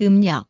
음력.